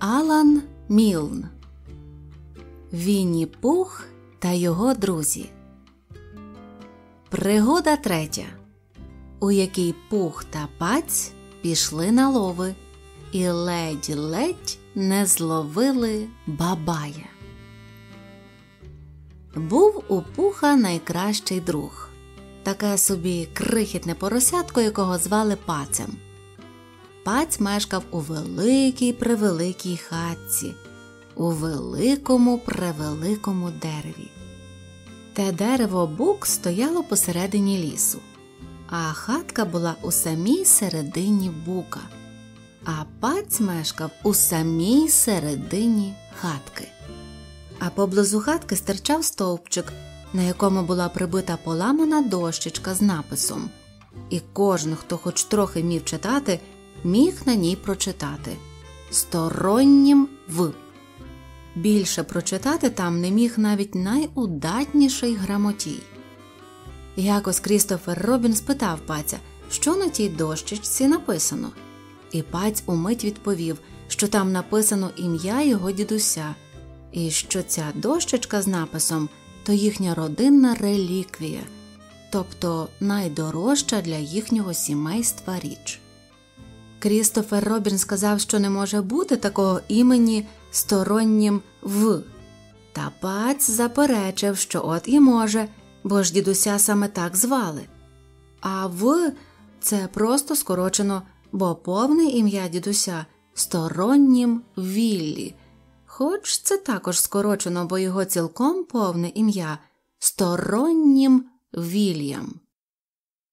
Алан Мілн Вінні Пух та його друзі. Пригода третя, у якій Пух та Паць пішли на лови і ледь-ледь не зловили бабая. Був у Пуха найкращий друг таке собі крихітне поросятко, якого звали Пацем. Паць мешкав у великій превеликій хатці, у великому превеликому дереві. Те дерево бук стояло посередині лісу, а хатка була у самій середині бука, а паць мешкав у самій середині хатки. А поблизу хатки стирчав стовпчик, на якому була прибита поламана дощечка з написом, і кожен, хто хоч трохи міг читати, міг на ній прочитати стороннім в. Більше прочитати там не міг навіть найудатніший грамотій. Якось Крістофер Робін спитав паця, що на тій дощечці написано, і паць умить відповів, що там написано ім'я його дідуся, і що ця дощечка з написом то їхня родинна реліквія, тобто найдорожча для їхнього сімейства річ. Крістофер Робін сказав, що не може бути такого імені стороннім в. Та паць заперечив, що от і може, бо ж дідуся саме так звали. А в це просто скорочено, бо повне ім'я дідуся стороннім Віллі, хоч це також скорочено, бо його цілком повне ім'я стороннім Вільям.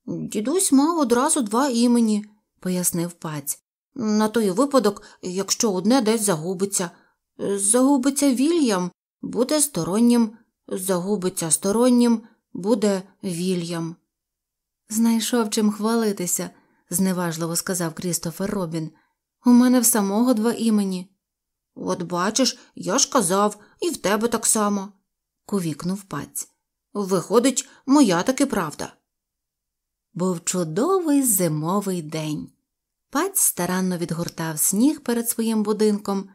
Дідусь мав одразу два імені пояснив паць. На той випадок, якщо одне десь загубиться. Загубиться Вільям, буде стороннім, загубиться стороннім, буде Вільям. Знайшов чим хвалитися, зневажливо сказав Крістофер Робін. У мене в самого два імені. От бачиш, я ж казав, і в тебе так само, кувікнув паць. Виходить, моя таки правда. Був чудовий зимовий день. Паць старанно відгортав сніг перед своїм будинком,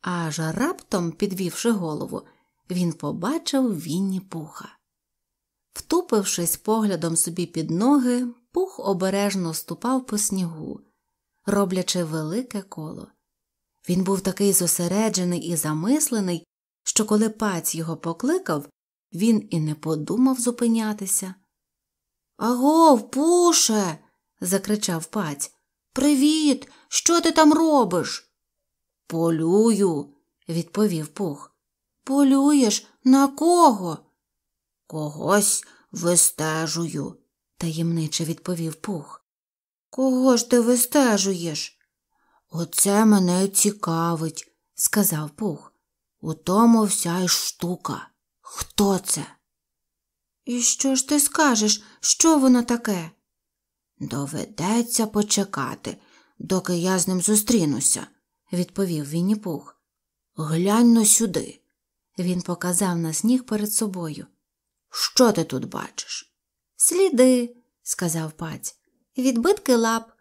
аж раптом, підвівши голову, він побачив Вінні пуха. Втупившись поглядом собі під ноги, пух обережно ступав по снігу, роблячи велике коло. Він був такий зосереджений і замислений, що коли паць його покликав, він і не подумав зупинятися. Агов, пуше. закричав паць. Привіт, що ти там робиш? Полюю, відповів пух. Полюєш на кого? Когось вистежую, таємниче відповів пух. Кого ж ти вистежуєш? Оце мене цікавить, сказав пух. У тому вся й штука. Хто це? І що ж ти скажеш, що воно таке? Доведеться почекати, доки я з ним зустрінуся, відповів Вінніпух. Глянь но сюди. Він показав на сніг перед собою. Що ти тут бачиш? Сліди, сказав паць. Відбитки лап.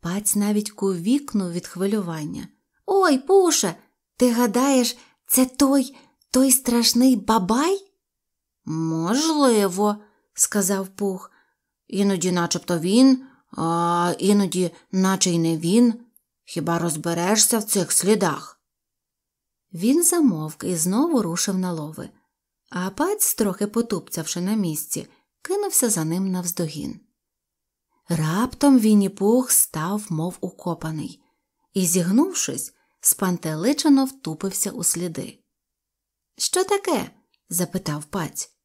Паць навіть кувікнув від хвилювання. Ой, пуше, ти гадаєш, це той, той страшний бабай? Можливо, сказав Пух. Іноді начебто він, а іноді, наче й не він. Хіба розберешся в цих слідах? Він замовк і знову рушив на лови, а паць, трохи потупцявши на місці, кинувся за ним навздогін. Раптом Вінні Пух став, мов укопаний, і, зігнувшись, спантеличено втупився у сліди. Що таке? запитав паць.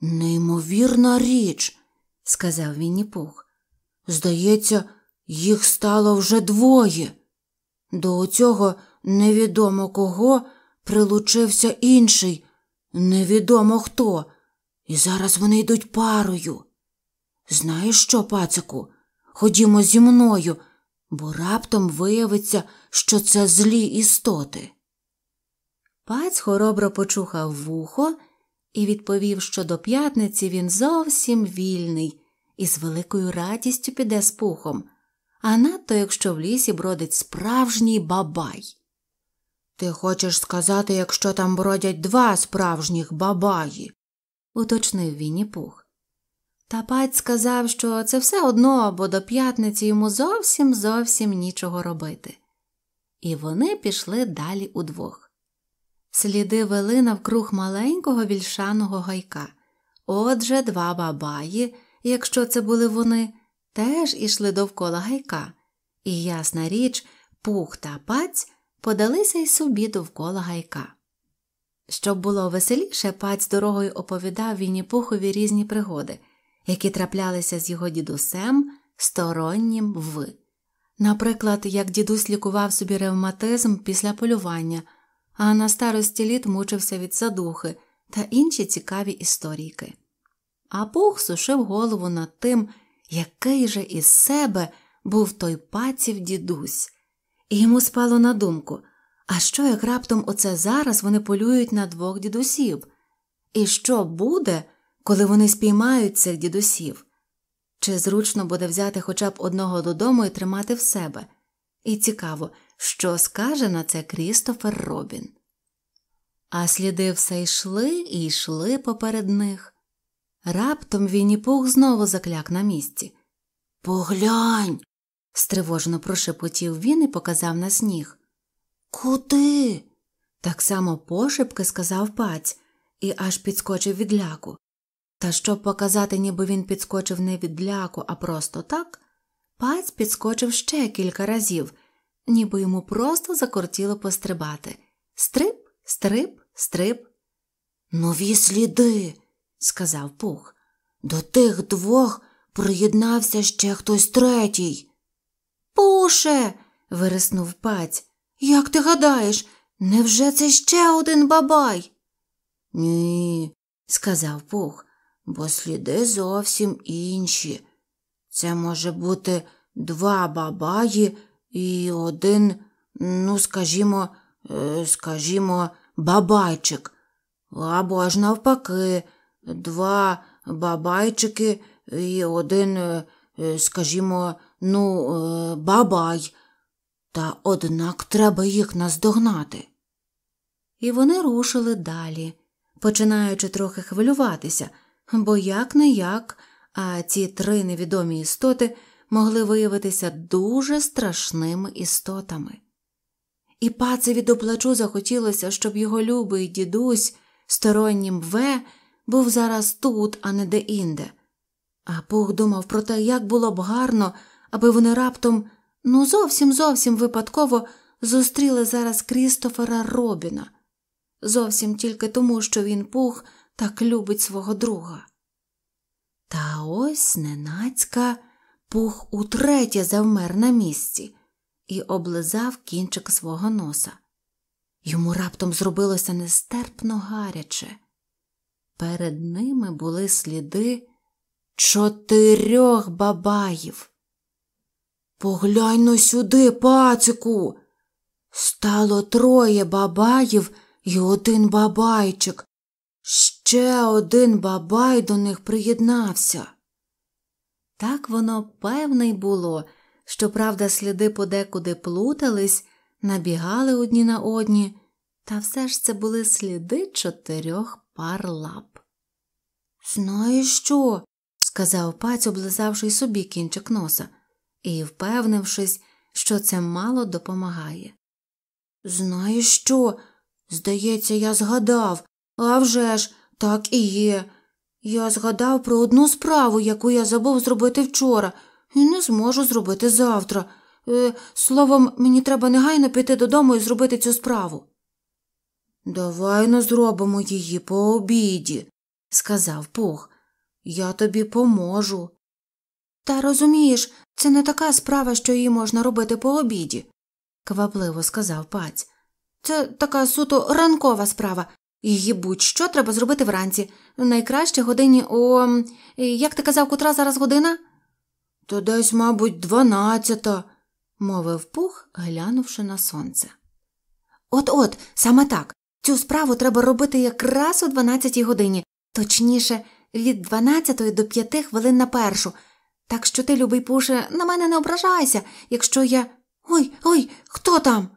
Неймовірна річ, сказав Вінніпух. Здається, їх стало вже двоє. До цього невідомо кого прилучився інший, невідомо хто, і зараз вони йдуть парою. Знаєш що, пацику, ходімо зі мною, бо раптом виявиться, що це злі істоти. Паць хоробро почухав вухо і відповів, що до п'ятниці він зовсім вільний і з великою радістю піде з пухом, а надто якщо в лісі бродить справжній бабай. Ти хочеш сказати, якщо там бродять два справжніх бабаї? уточнив Вінні Пух. Та паць сказав, що це все одно, бо до п'ятниці йому зовсім зовсім нічого робити. І вони пішли далі удвох. Сліди вели навкруг маленького вільшаного гайка. Отже, два бабаї, якщо це були вони, теж ішли довкола гайка, і, ясна річ, пух та паць подалися й собі довкола гайка. Щоб було веселіше, паць дорогою оповідав Вінні-Пухові різні пригоди, які траплялися з його дідусем стороннім в. Наприклад, як дідусь лікував собі ревматизм після полювання, а на старості літ мучився від задухи та інші цікаві історійки. А Пух сушив голову над тим, який же із себе був той паців дідусь, і йому спало на думку а що як раптом оце зараз вони полюють на двох дідусів? І що буде, коли вони спіймають цих дідусів? Чи зручно буде взяти хоча б одного додому і тримати в себе? І цікаво, що скаже на це Крістофер Робін. А сліди все йшли і йшли поперед них. Раптом Вінні-Пух знову закляк на місці. Поглянь, стривожено прошепотів він і показав на сніг. Куди? Так само пошепки сказав паць і аж підскочив від ляку. Та щоб показати, ніби він підскочив не від ляку, а просто так, паць підскочив ще кілька разів, ніби йому просто закортіло пострибати. Стрип, стрип, стрип. Нові сліди, сказав Пух. До тих двох приєднався ще хтось третій. Пуше. вириснув паць. Як ти гадаєш, невже це ще один бабай? Ні, сказав Пух, бо сліди зовсім інші. Це може бути два бабаї і один, ну, скажімо, е, скажімо, бабайчик, або ж навпаки, два бабайчики і один, е, скажімо, ну, е, бабай. Та однак треба їх наздогнати. І вони рушили далі, починаючи трохи хвилюватися, бо як не як, а ці три невідомі істоти могли виявитися дуже страшними істотами. І пацеві до плачу захотілося, щоб його любий дідусь, стороннім В, був зараз тут, а не де-інде. А Пух думав про те, як було б гарно, аби вони раптом ну зовсім зовсім випадково зустріли зараз Крістофера Робіна, зовсім тільки тому, що він пух так любить свого друга. Та ось ненацька пух утретє завмер на місці і облизав кінчик свого носа. Йому раптом зробилося нестерпно гаряче. Перед ними були сліди чотирьох бабаїв. Поглянь но сюди, пацику. Стало троє бабаїв і один бабайчик. Ще один бабай до них приєднався. Так воно певне й було, щоправда, сліди подекуди плутались, набігали одні на одні, та все ж це були сліди чотирьох пар лап. Знаєш що? сказав паць, облизавши собі кінчик носа і впевнившись, що це мало допомагає. Знаєш що? Здається, я згадав, а вже ж, так і є. Я згадав про одну справу, яку я забув зробити вчора, і не зможу зробити завтра. Е, Словом, мені треба негайно піти додому і зробити цю справу. Давай но зробимо її по обіді, сказав Пух. Я тобі поможу. Та розумієш, це не така справа, що її можна робити по обіді, квапливо сказав паць. Це така суто ранкова справа. Її будь-що треба зробити вранці, найкраще годині о. Як ти казав, котра зараз година? То десь, мабуть, дванадцята, мовив пух, глянувши на сонце. От от, саме так. Цю справу треба робити якраз о дванадцятій годині, точніше, від дванадцятої до п'яти хвилин на першу. Так що ти, любий пуше, на мене не ображайся, якщо я. Ой ой, хто там?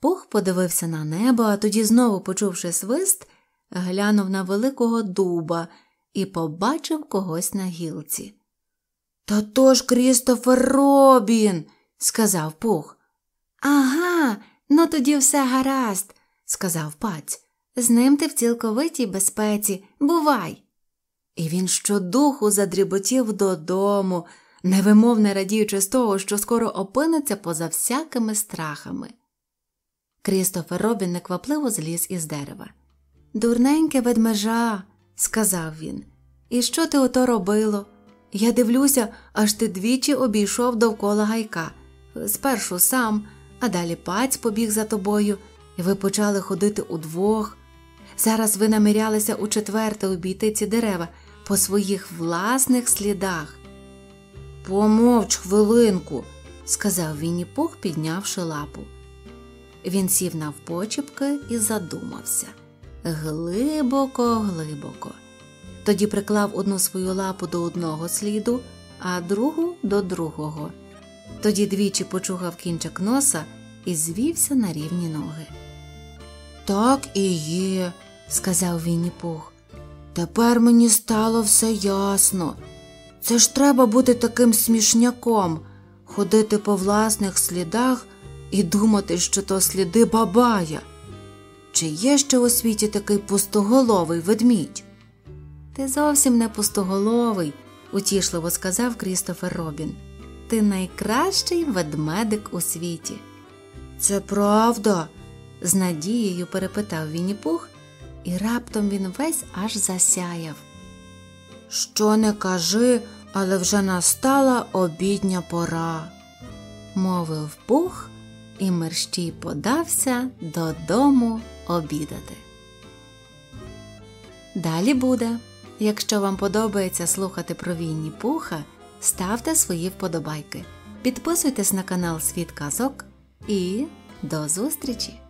Пух подивився на небо, а тоді, знову почувши свист, глянув на великого дуба і побачив когось на гілці. Та то ж Крістофер Робін, сказав Пух. Ага, ну тоді все гаразд, сказав паць. З ним ти в цілковитій безпеці. Бувай. І він щодуху задріботів додому, невимовне радіючи з того, що скоро опиниться поза всякими страхами. Крістофер Робін неквапливо зліз із дерева. Дурненьке ведмежа, сказав він. І що ти ото робило? Я дивлюся, аж ти двічі обійшов довкола гайка. Спершу сам, а далі паць побіг за тобою, і ви почали ходити удвох. Зараз ви намірялися у четверте обійти ці дерева по своїх власних слідах. Помовч хвилинку, сказав Вінні Пух, піднявши лапу. Він сів навпочіпки і задумався глибоко, глибоко. Тоді приклав одну свою лапу до одного сліду, а другу до другого. Тоді двічі почухав кінчик носа і звівся на рівні ноги. Так і є, сказав Вінні Пух. Тепер мені стало все ясно. Це ж треба бути таким смішняком, ходити по власних слідах і думати, що то сліди бабая. Чи є ще у світі такий пустоголовий ведмідь? Ти зовсім не пустоголовий, утішливо сказав Крістофер Робін. Ти найкращий ведмедик у світі. Це правда? з надією перепитав Вінні Пух, і раптом він весь аж засяяв. Що не кажи, але вже настала обідня пора, мовив Пух, і мерщій подався додому обідати. Далі буде. Якщо вам подобається слухати про Вінні Пуха, ставте свої вподобайки, підписуйтесь на канал Світ Казок і до зустрічі!